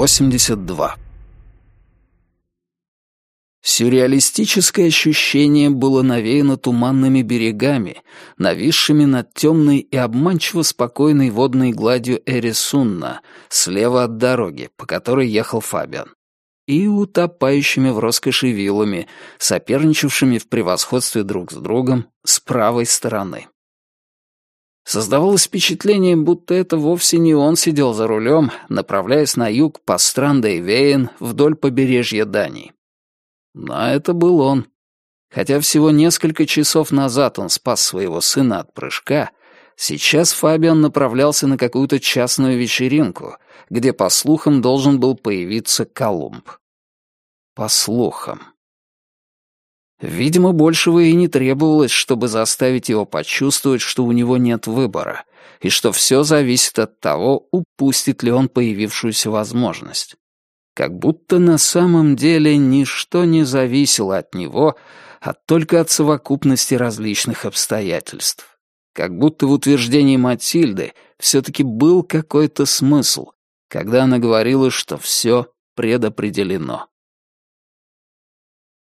82. Сюрреалистическое ощущение было навеяно туманными берегами, нависшими над темной и обманчиво спокойной водной гладью Эрисунна, слева от дороги, по которой ехал Фабиан, и утопающими в роскоши виллами, соперничавшими в превосходстве друг с другом с правой стороны. Создавалось впечатление, будто это вовсе не он сидел за рулем, направляясь на юг по Странде-Вейн вдоль побережья Дании. Но это был он. Хотя всего несколько часов назад он спас своего сына от прыжка, сейчас Фабиан направлялся на какую-то частную вечеринку, где, по слухам, должен был появиться Колумб. По слухам. Видимо, большего и не требовалось, чтобы заставить его почувствовать, что у него нет выбора, и что все зависит от того, упустит ли он появившуюся возможность. Как будто на самом деле ничто не зависело от него, а только от совокупности различных обстоятельств. Как будто в утверждении Матильды все-таки был какой-то смысл, когда она говорила, что все предопределено.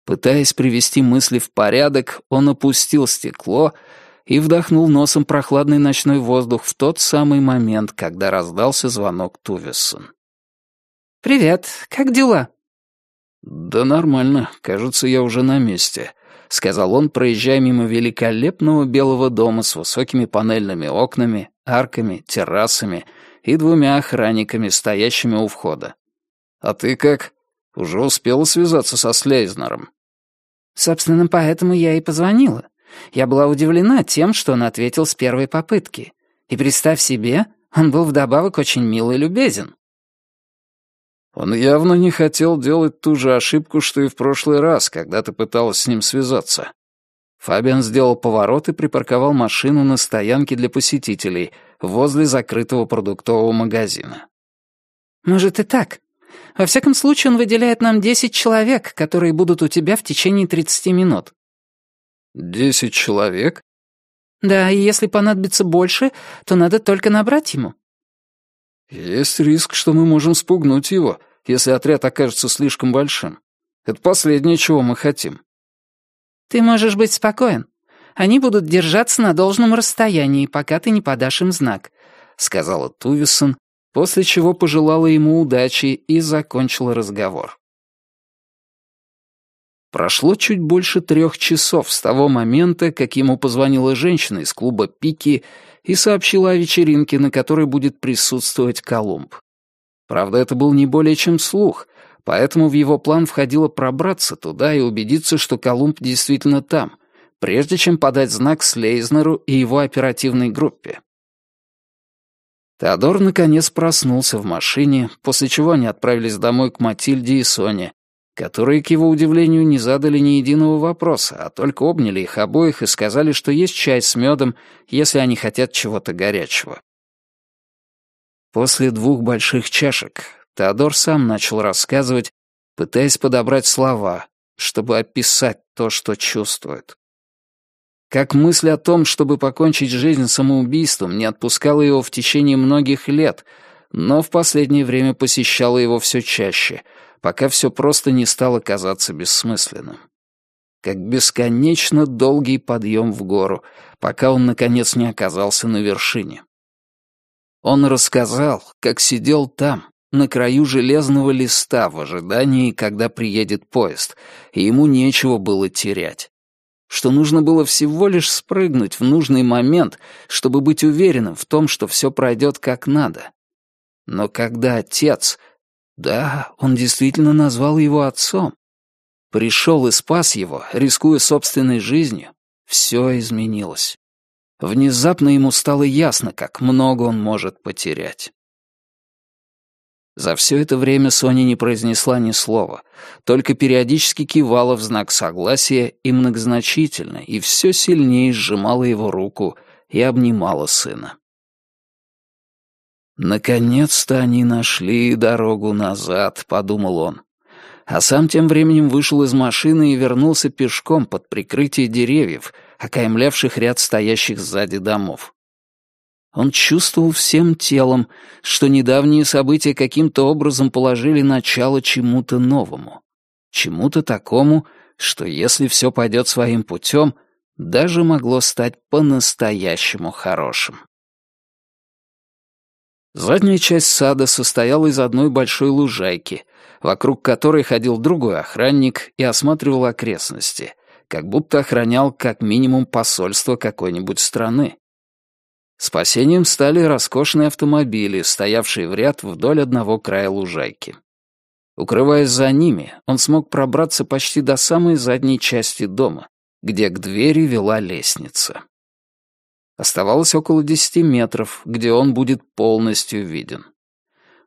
Пытаясь привести мысли в порядок, он опустил стекло и вдохнул носом прохладный ночной воздух в тот самый момент, когда раздался звонок Тувессон. «Привет, как дела?» «Да нормально, кажется, я уже на месте», — сказал он, проезжая мимо великолепного белого дома с высокими панельными окнами, арками, террасами и двумя охранниками, стоящими у входа. «А ты как? Уже успела связаться со Слейзнером?» Собственно, поэтому я и позвонила. Я была удивлена тем, что он ответил с первой попытки. И представь себе, он был вдобавок очень мил и любезен. Он явно не хотел делать ту же ошибку, что и в прошлый раз, когда ты пыталась с ним связаться. Фабиан сделал поворот и припарковал машину на стоянке для посетителей возле закрытого продуктового магазина. «Может и так. Во всяком случае, он выделяет нам десять человек, которые будут у тебя в течение тридцати минут». «Десять человек?» «Да, и если понадобится больше, то надо только набрать ему». «Есть риск, что мы можем спугнуть его, если отряд окажется слишком большим. Это последнее, чего мы хотим». «Ты можешь быть спокоен. Они будут держаться на должном расстоянии, пока ты не подашь им знак», — сказала Тувисон, после чего пожелала ему удачи и закончила разговор. Прошло чуть больше трех часов с того момента, как ему позвонила женщина из клуба «Пики» и сообщила о вечеринке, на которой будет присутствовать Колумб. Правда, это был не более чем слух, поэтому в его план входило пробраться туда и убедиться, что Колумб действительно там, прежде чем подать знак Слейзнеру и его оперативной группе. Теодор наконец проснулся в машине, после чего они отправились домой к Матильде и Соне, которые, к его удивлению, не задали ни единого вопроса, а только обняли их обоих и сказали, что есть чай с медом, если они хотят чего-то горячего. После двух больших чашек Теодор сам начал рассказывать, пытаясь подобрать слова, чтобы описать то, что чувствует. Как мысль о том, чтобы покончить жизнь самоубийством, не отпускала его в течение многих лет, но в последнее время посещала его все чаще, пока все просто не стало казаться бессмысленным. Как бесконечно долгий подъем в гору, пока он, наконец, не оказался на вершине. Он рассказал, как сидел там, на краю железного листа в ожидании, когда приедет поезд, и ему нечего было терять что нужно было всего лишь спрыгнуть в нужный момент, чтобы быть уверенным в том, что все пройдет как надо. Но когда отец, да, он действительно назвал его отцом, пришел и спас его, рискуя собственной жизнью, все изменилось. Внезапно ему стало ясно, как много он может потерять. За все это время Соня не произнесла ни слова, только периодически кивала в знак согласия и многозначительно, и все сильнее сжимала его руку и обнимала сына. «Наконец-то они нашли дорогу назад», — подумал он. А сам тем временем вышел из машины и вернулся пешком под прикрытие деревьев, окаймлявших ряд стоящих сзади домов. Он чувствовал всем телом, что недавние события каким-то образом положили начало чему-то новому. Чему-то такому, что если все пойдет своим путем, даже могло стать по-настоящему хорошим. Задняя часть сада состояла из одной большой лужайки, вокруг которой ходил другой охранник и осматривал окрестности, как будто охранял как минимум посольство какой-нибудь страны. Спасением стали роскошные автомобили, стоявшие в ряд вдоль одного края лужайки. Укрываясь за ними, он смог пробраться почти до самой задней части дома, где к двери вела лестница. Оставалось около десяти метров, где он будет полностью виден.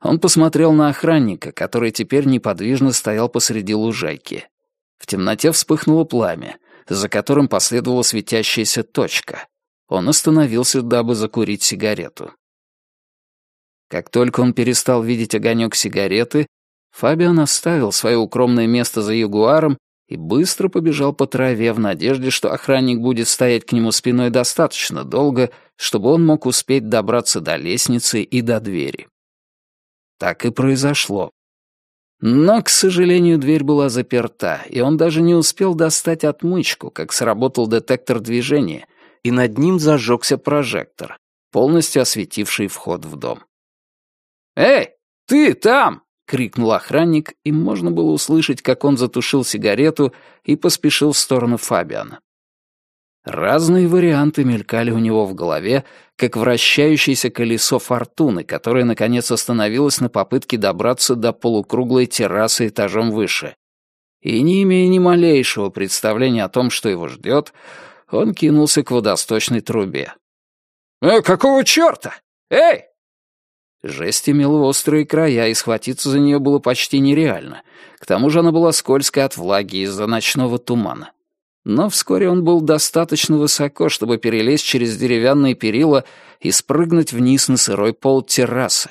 Он посмотрел на охранника, который теперь неподвижно стоял посреди лужайки. В темноте вспыхнуло пламя, за которым последовала светящаяся точка. Он остановился, дабы закурить сигарету. Как только он перестал видеть огонек сигареты, Фабиан оставил свое укромное место за ягуаром и быстро побежал по траве в надежде, что охранник будет стоять к нему спиной достаточно долго, чтобы он мог успеть добраться до лестницы и до двери. Так и произошло. Но, к сожалению, дверь была заперта, и он даже не успел достать отмычку, как сработал детектор движения, и над ним зажегся прожектор, полностью осветивший вход в дом. «Эй, ты там!» — крикнул охранник, и можно было услышать, как он затушил сигарету и поспешил в сторону Фабиана. Разные варианты мелькали у него в голове, как вращающееся колесо фортуны, которое, наконец, остановилось на попытке добраться до полукруглой террасы этажом выше. И, не имея ни малейшего представления о том, что его ждет, он кинулся к водосточной трубе. «Э, какого черта? Эй!» Жесть имела острые края, и схватиться за нее было почти нереально. К тому же она была скользкой от влаги из-за ночного тумана но вскоре он был достаточно высоко, чтобы перелезть через деревянные перила и спрыгнуть вниз на сырой пол террасы.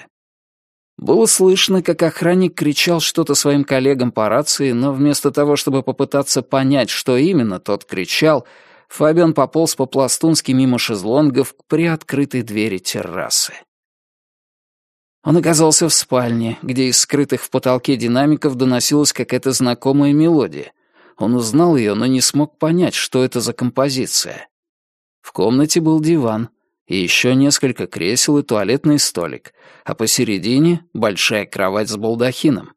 Было слышно, как охранник кричал что-то своим коллегам по рации, но вместо того, чтобы попытаться понять, что именно тот кричал, Фабиан пополз по-пластунски мимо шезлонгов к приоткрытой двери террасы. Он оказался в спальне, где из скрытых в потолке динамиков доносилась какая-то знакомая мелодия, он узнал ее, но не смог понять, что это за композиция. В комнате был диван, и еще несколько кресел и туалетный столик, а посередине — большая кровать с балдахином.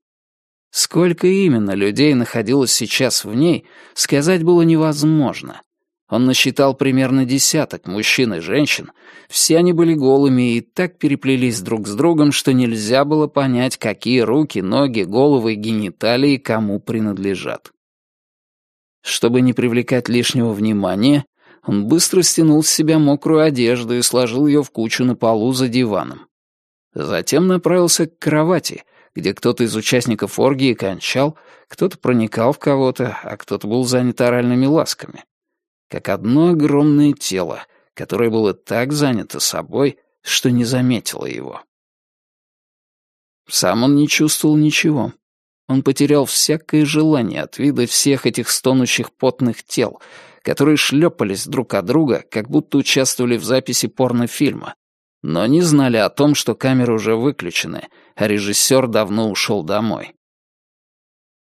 Сколько именно людей находилось сейчас в ней, сказать было невозможно. Он насчитал примерно десяток мужчин и женщин, все они были голыми и так переплелись друг с другом, что нельзя было понять, какие руки, ноги, головы и гениталии кому принадлежат. Чтобы не привлекать лишнего внимания, он быстро стянул с себя мокрую одежду и сложил ее в кучу на полу за диваном. Затем направился к кровати, где кто-то из участников оргии кончал, кто-то проникал в кого-то, а кто-то был занят оральными ласками. Как одно огромное тело, которое было так занято собой, что не заметило его. Сам он не чувствовал ничего. Он потерял всякое желание от вида всех этих стонущих потных тел, которые шлепались друг от друга, как будто участвовали в записи порнофильма, но не знали о том, что камеры уже выключены, а режиссер давно ушел домой.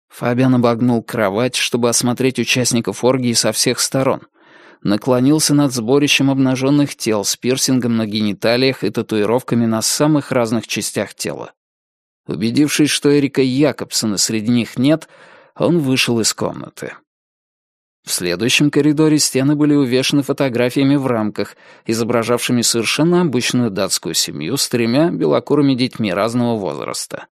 Фабиан обогнул кровать, чтобы осмотреть участников оргии со всех сторон. Наклонился над сборищем обнаженных тел с пирсингом на гениталиях и татуировками на самых разных частях тела. Убедившись, что Эрика Якобсона среди них нет, он вышел из комнаты. В следующем коридоре стены были увешаны фотографиями в рамках, изображавшими совершенно обычную датскую семью с тремя белокурыми детьми разного возраста.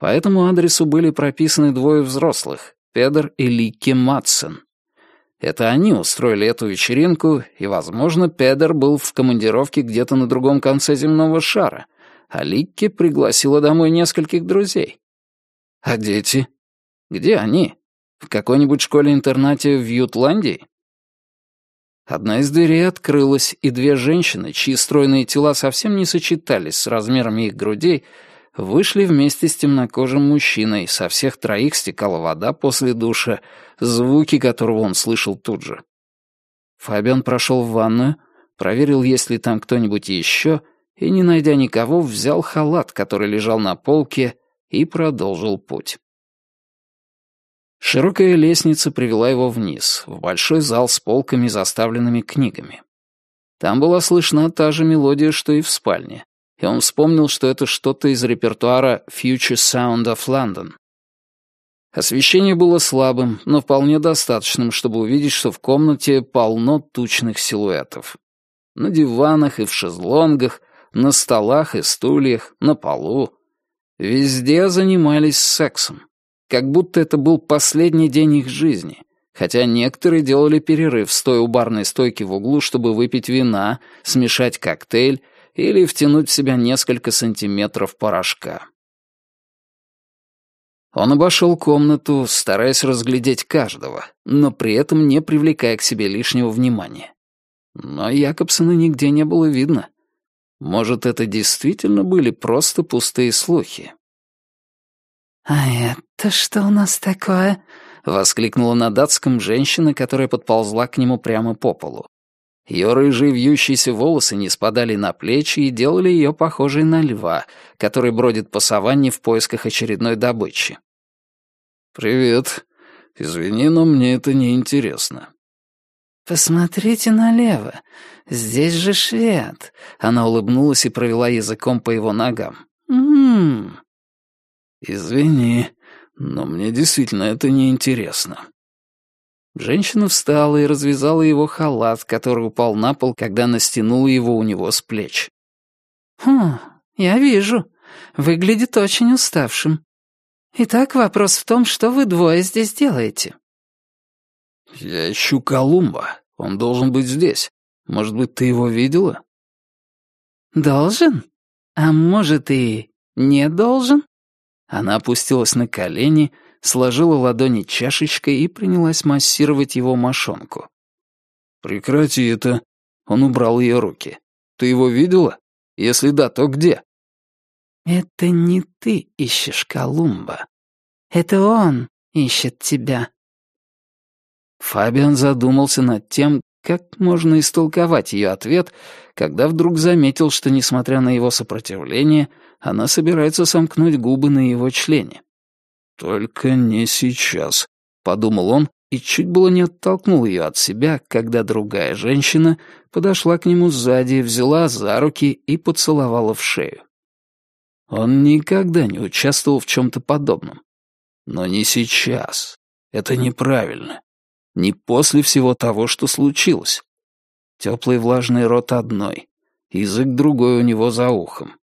По этому адресу были прописаны двое взрослых — Педер и Ликки Матсен. Это они устроили эту вечеринку, и, возможно, Педер был в командировке где-то на другом конце земного шара — а Ликки пригласила домой нескольких друзей. А дети? Где они? В какой-нибудь школе-интернате в Ютландии? Одна из дверей открылась, и две женщины, чьи стройные тела совсем не сочетались с размерами их грудей, вышли вместе с темнокожим мужчиной, со всех троих стекала вода после душа, звуки которого он слышал тут же. Фабиан прошел в ванную, проверил, есть ли там кто-нибудь еще — и, не найдя никого, взял халат, который лежал на полке, и продолжил путь. Широкая лестница привела его вниз, в большой зал с полками, заставленными книгами. Там была слышна та же мелодия, что и в спальне, и он вспомнил, что это что-то из репертуара «Future Sound of London». Освещение было слабым, но вполне достаточным, чтобы увидеть, что в комнате полно тучных силуэтов. На диванах и в шезлонгах, на столах и стульях, на полу. Везде занимались сексом. Как будто это был последний день их жизни. Хотя некоторые делали перерыв, стоя у барной стойки в углу, чтобы выпить вина, смешать коктейль или втянуть в себя несколько сантиметров порошка. Он обошел комнату, стараясь разглядеть каждого, но при этом не привлекая к себе лишнего внимания. Но Якобсона нигде не было видно. Может, это действительно были просто пустые слухи. «А это что у нас такое?» — воскликнула на датском женщина, которая подползла к нему прямо по полу. Ее рыжие вьющиеся волосы не спадали на плечи и делали ее похожей на льва, который бродит по саванне в поисках очередной добычи. «Привет. Извини, но мне это не интересно». «Посмотрите налево. Здесь же швед». Она улыбнулась и провела языком по его ногам. «М-м-м». «Извини, но мне действительно это не интересно». Женщина встала и развязала его халат, который упал на пол, когда она стянула его у него с плеч. «Хм, я вижу. Выглядит очень уставшим. Итак, вопрос в том, что вы двое здесь делаете?» «Я ищу Колумба. Он должен быть здесь. Может быть, ты его видела?» «Должен? А может, и не должен?» Она опустилась на колени, сложила ладони чашечкой и принялась массировать его мошонку. «Прекрати это». Он убрал ее руки. «Ты его видела? Если да, то где?» «Это не ты ищешь Колумба. Это он ищет тебя». Фабиан задумался над тем, как можно истолковать ее ответ, когда вдруг заметил, что, несмотря на его сопротивление, она собирается сомкнуть губы на его члене. «Только не сейчас», — подумал он и чуть было не оттолкнул ее от себя, когда другая женщина подошла к нему сзади, взяла за руки и поцеловала в шею. Он никогда не участвовал в чем-то подобном. Но не сейчас. Это неправильно. Не после всего того, что случилось. Теплый влажный рот одной, язык другой у него за ухом.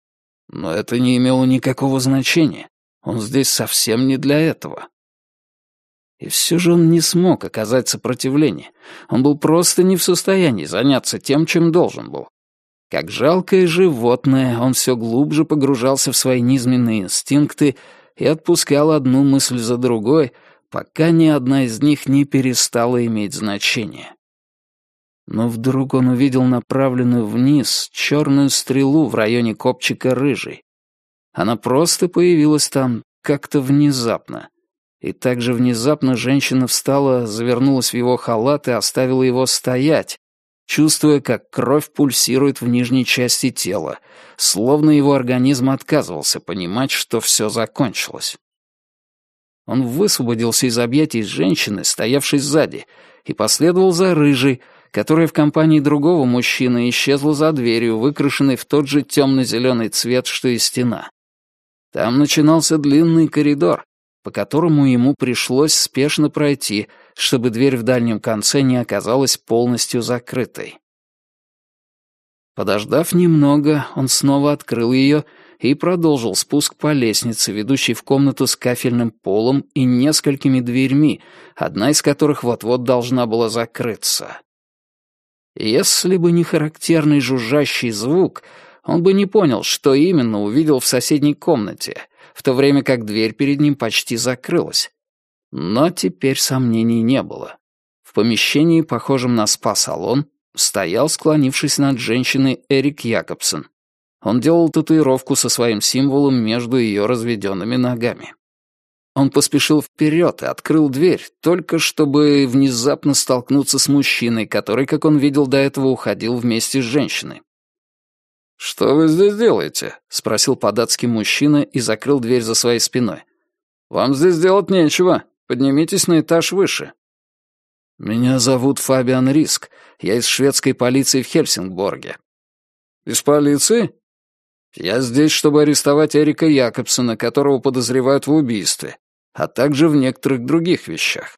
Но это не имело никакого значения. Он здесь совсем не для этого. И все же он не смог оказать сопротивление. Он был просто не в состоянии заняться тем, чем должен был. Как жалкое животное, он все глубже погружался в свои низменные инстинкты и отпускал одну мысль за другой, пока ни одна из них не перестала иметь значение. Но вдруг он увидел направленную вниз черную стрелу в районе копчика рыжий. Она просто появилась там как-то внезапно. И также внезапно женщина встала, завернулась в его халат и оставила его стоять, чувствуя, как кровь пульсирует в нижней части тела, словно его организм отказывался понимать, что все закончилось. Он высвободился из объятий женщины, стоявшей сзади, и последовал за рыжей, которая в компании другого мужчины исчезла за дверью, выкрашенной в тот же темно-зеленый цвет, что и стена. Там начинался длинный коридор, по которому ему пришлось спешно пройти, чтобы дверь в дальнем конце не оказалась полностью закрытой. Подождав немного, он снова открыл ее и продолжил спуск по лестнице, ведущей в комнату с кафельным полом и несколькими дверьми, одна из которых вот-вот должна была закрыться. Если бы не характерный жужжащий звук, он бы не понял, что именно увидел в соседней комнате, в то время как дверь перед ним почти закрылась. Но теперь сомнений не было. В помещении, похожем на спа-салон, стоял, склонившись над женщиной, Эрик Якобсон. Он делал татуировку со своим символом между ее разведенными ногами. Он поспешил вперед и открыл дверь, только чтобы внезапно столкнуться с мужчиной, который, как он видел до этого, уходил вместе с женщиной. «Что вы здесь делаете?» — спросил по-датски мужчина и закрыл дверь за своей спиной. «Вам здесь делать нечего. Поднимитесь на этаж выше». «Меня зовут Фабиан Риск. Я из шведской полиции в Хельсингборге». «Из полиции?» «Я здесь, чтобы арестовать Эрика Якобсона, которого подозревают в убийстве, а также в некоторых других вещах».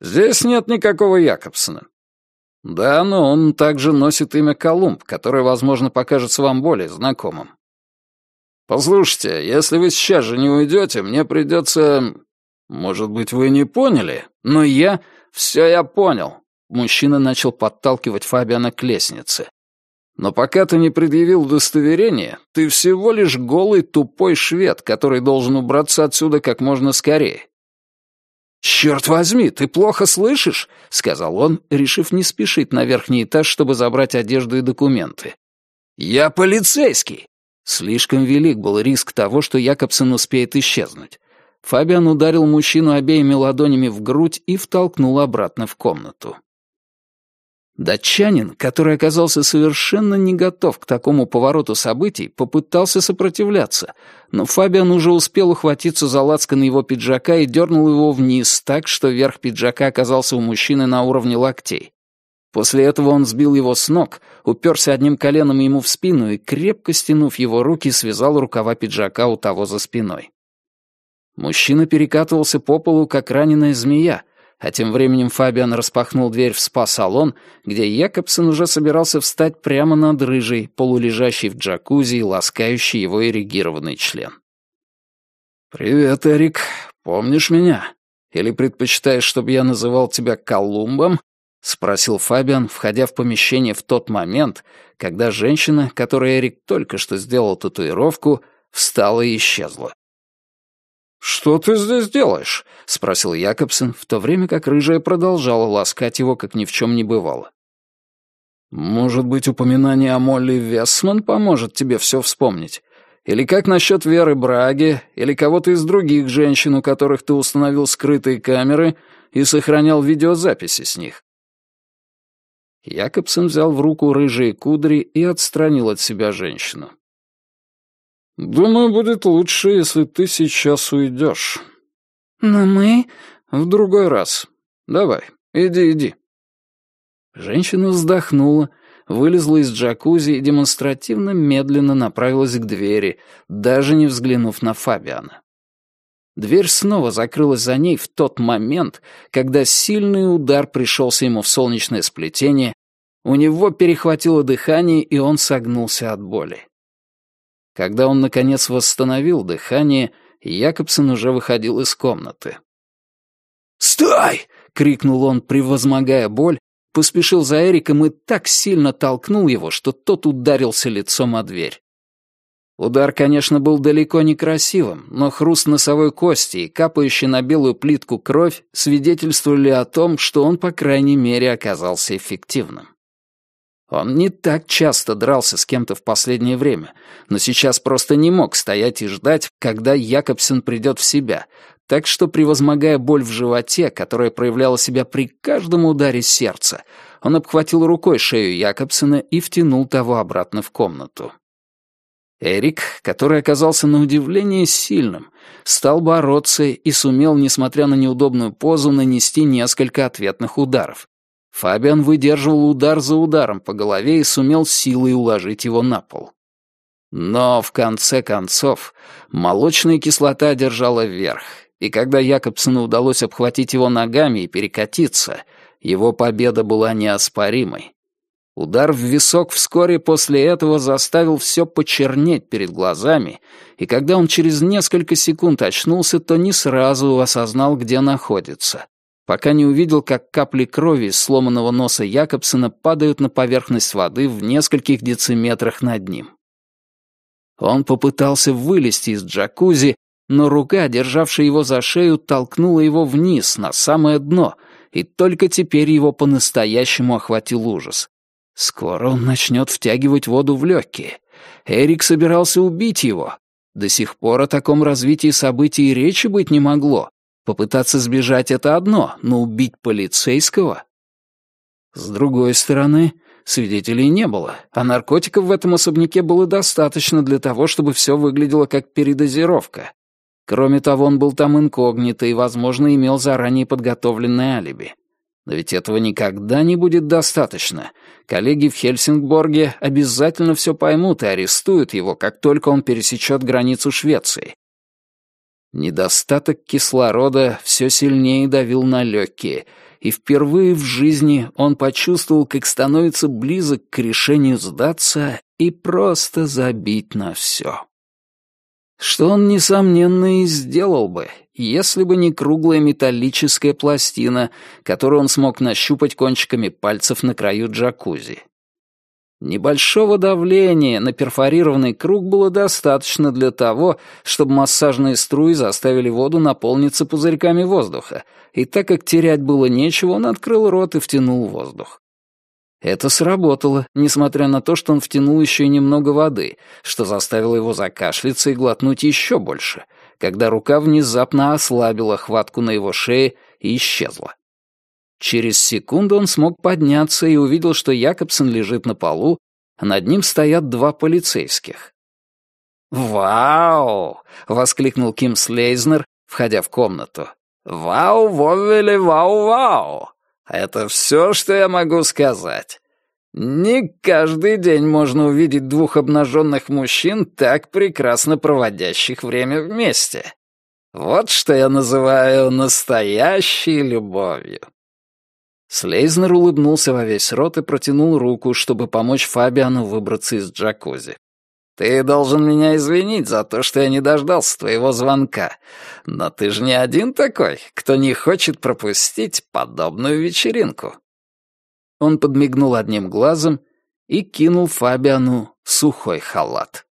«Здесь нет никакого Якобсона. Да, но он также носит имя Колумб, которое, возможно, покажется вам более знакомым. Послушайте, если вы сейчас же не уйдете, мне придется... Может быть, вы не поняли, но я... Все я понял. Мужчина начал подталкивать Фабиана к лестнице. Но пока ты не предъявил удостоверение, ты всего лишь голый тупой швед, который должен убраться отсюда как можно скорее. «Черт возьми, ты плохо слышишь?» — сказал он, решив не спешить на верхний этаж, чтобы забрать одежду и документы. «Я полицейский!» Слишком велик был риск того, что Якобсон успеет исчезнуть. Фабиан ударил мужчину обеими ладонями в грудь и втолкнул обратно в комнату. Датчанин, который оказался совершенно не готов к такому повороту событий, попытался сопротивляться, но Фабиан уже успел ухватиться за лацкан его пиджака и дернул его вниз так, что верх пиджака оказался у мужчины на уровне локтей. После этого он сбил его с ног, уперся одним коленом ему в спину и, крепко стянув его руки, связал рукава пиджака у того за спиной. Мужчина перекатывался по полу, как раненая змея, а тем временем Фабиан распахнул дверь в спа-салон, где Якобсон уже собирался встать прямо над рыжей, полулежащей в джакузи и ласкающей его эрегированный член. «Привет, Эрик. Помнишь меня? Или предпочитаешь, чтобы я называл тебя Колумбом?» — спросил Фабиан, входя в помещение в тот момент, когда женщина, которой Эрик только что сделал татуировку, встала и исчезла. «Что ты здесь делаешь?» — спросил Якобсон, в то время как рыжая продолжала ласкать его, как ни в чем не бывало. «Может быть, упоминание о Молли Весман поможет тебе все вспомнить? Или как насчет Веры Браги, или кого-то из других женщин, у которых ты установил скрытые камеры и сохранял видеозаписи с них?» Якобсон взял в руку рыжие кудри и отстранил от себя женщину. «Думаю, будет лучше, если ты сейчас уйдешь». «Но мы...» «В другой раз. Давай, иди, иди». Женщина вздохнула, вылезла из джакузи и демонстративно медленно направилась к двери, даже не взглянув на Фабиана. Дверь снова закрылась за ней в тот момент, когда сильный удар пришелся ему в солнечное сплетение, у него перехватило дыхание, и он согнулся от боли. Когда он, наконец, восстановил дыхание, Якобсон уже выходил из комнаты. «Стой!» — крикнул он, превозмогая боль, поспешил за Эриком и так сильно толкнул его, что тот ударился лицом о дверь. Удар, конечно, был далеко не красивым, но хруст носовой кости и капающая на белую плитку кровь свидетельствовали о том, что он, по крайней мере, оказался эффективным. Он не так часто дрался с кем-то в последнее время, но сейчас просто не мог стоять и ждать, когда Якобсен придет в себя, так что, превозмогая боль в животе, которая проявляла себя при каждом ударе сердца, он обхватил рукой шею Якобсена и втянул того обратно в комнату. Эрик, который оказался на удивление сильным, стал бороться и сумел, несмотря на неудобную позу, нанести несколько ответных ударов. Фабиан выдерживал удар за ударом по голове и сумел силой уложить его на пол. Но, в конце концов, молочная кислота держала верх, и когда Якобсону удалось обхватить его ногами и перекатиться, его победа была неоспоримой. Удар в висок вскоре после этого заставил все почернеть перед глазами, и когда он через несколько секунд очнулся, то не сразу осознал, где находится пока не увидел, как капли крови из сломанного носа Якобсона падают на поверхность воды в нескольких дециметрах над ним. Он попытался вылезти из джакузи, но рука, державшая его за шею, толкнула его вниз, на самое дно, и только теперь его по-настоящему охватил ужас. Скоро он начнет втягивать воду в легкие. Эрик собирался убить его. До сих пор о таком развитии событий и речи быть не могло. Попытаться сбежать — это одно, но убить полицейского? С другой стороны, Свидетелей не было, а наркотиков в этом особняке было достаточно для того, чтобы все выглядело как передозировка. Кроме того, он был там инкогнито и, возможно, имел заранее подготовленное алиби. Но ведь этого никогда не будет достаточно. Коллеги в Хельсингборге обязательно все поймут и арестуют его, как только он пересечет границу Швеции. Недостаток кислорода все сильнее давил на легкие, и впервые в жизни он почувствовал, как становится близок к решению сдаться и просто забить на все. Что он, несомненно, и сделал бы, если бы не круглая металлическая пластина, которую он смог нащупать кончиками пальцев на краю джакузи. Небольшого давления на перфорированный круг было достаточно для того, чтобы массажные струи заставили воду наполниться пузырьками воздуха, и так как терять было нечего, он открыл рот и втянул воздух. Это сработало, несмотря на то, что он втянул еще и немного воды, что заставило его закашляться и глотнуть еще больше, когда рука внезапно ослабила хватку на его шее и исчезла. Через секунду он смог подняться и увидел, что Якобсон лежит на полу, а над ним стоят два полицейских. «Вау!» — воскликнул Ким Слейзнер, входя в комнату. «Вау, вовели, вау-вау! Это все, что я могу сказать. Не каждый день можно увидеть двух обнаженных мужчин, так прекрасно проводящих время вместе. Вот что я называю настоящей любовью». Слейзнер улыбнулся во весь рот и протянул руку, чтобы помочь Фабиану выбраться из джакузи. «Ты должен меня извинить за то, что я не дождался твоего звонка. Но ты же не один такой, кто не хочет пропустить подобную вечеринку». Он подмигнул одним глазом и кинул Фабиану сухой халат.